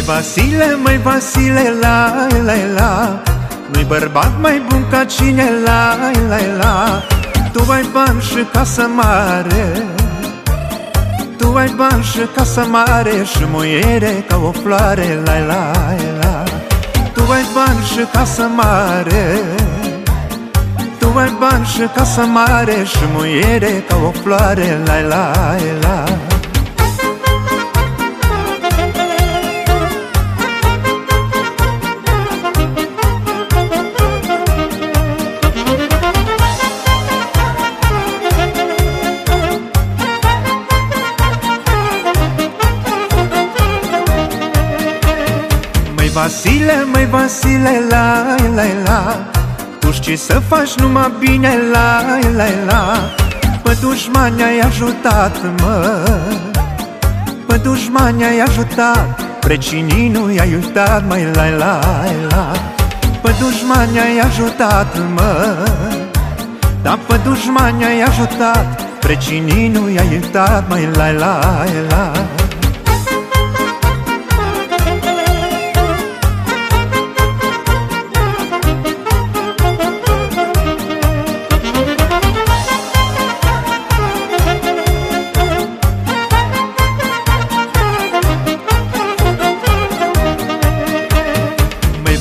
Vasile, măi Vasile, la la la. Nu-i bărbat mai bun ca cine, la la la. Tu ai bani și casă mare. Tu ai bani și casă mare Și muiere ca o floare, la la la. Tu ai bani și casă mare. Tu ai bani și casă mare Și muiere ca o floare, la la la Vasile, măi Vasile, la la la. Tu știi să faci numai bine, la la la. Pe dușmani ai ajutat, mă. Pe dușmani ai ajutat. Precinii nu i-ai uitat, mai la la la. Pe dușmani ai ajutat, mă. Dar pe dușmani ai ajutat. Precinii nu i-ai uitat, mai la la la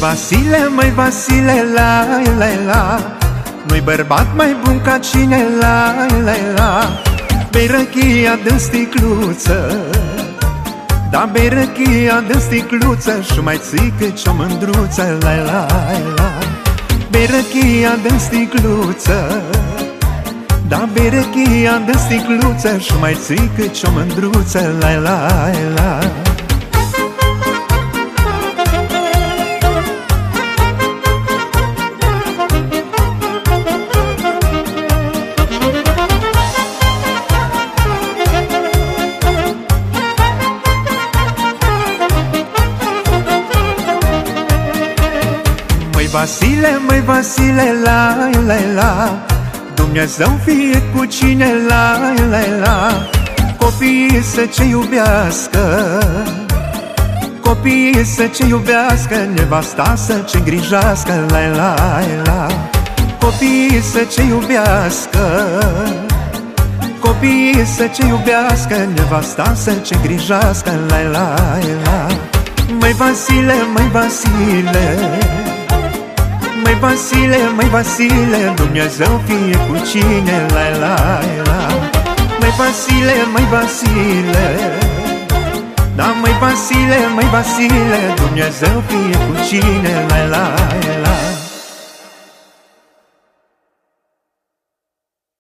Vasile, măi Vasile, la la la. Nu-i bărbat mai bun ca cine, la la la. Bei răchia de sticluță. Da, bei răchia de sticluță Și mai ții cât o mândruță, la la la. Bei răchia de sticluță. Da, bei răchia de sticluță Și mai ții cât o mândruță, la la la Vasile, măi Vasile, la la la Dumnezeu fie cu cine, la la la. Copiii să ce iubească. Copiii să ce iubească Nevasta să ce grijească, la la la. Copiii să ce iubească. Copiii să ce iubească Nevasta să ce grijească, la la la. Măi Vasile, măi Vasile Măi Vasile, măi Vasile, Dumnezeu fie cu cine, la la la Măi Vasile, măi Vasile. Da, măi Vasile, măi Vasile, Dumnezeu fie cu cine, la la la